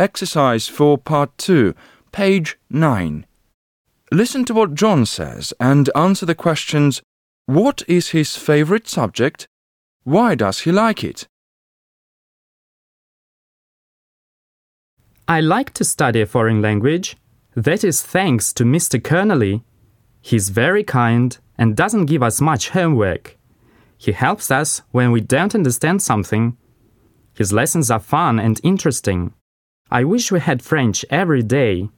Exercise 4, Part 2, page 9. Listen to what John says and answer the questions What is his favorite subject? Why does he like it? I like to study a foreign language. That is thanks to Mr. Kernelly. He's very kind and doesn't give us much homework. He helps us when we don't understand something. His lessons are fun and interesting. I wish we had French every day.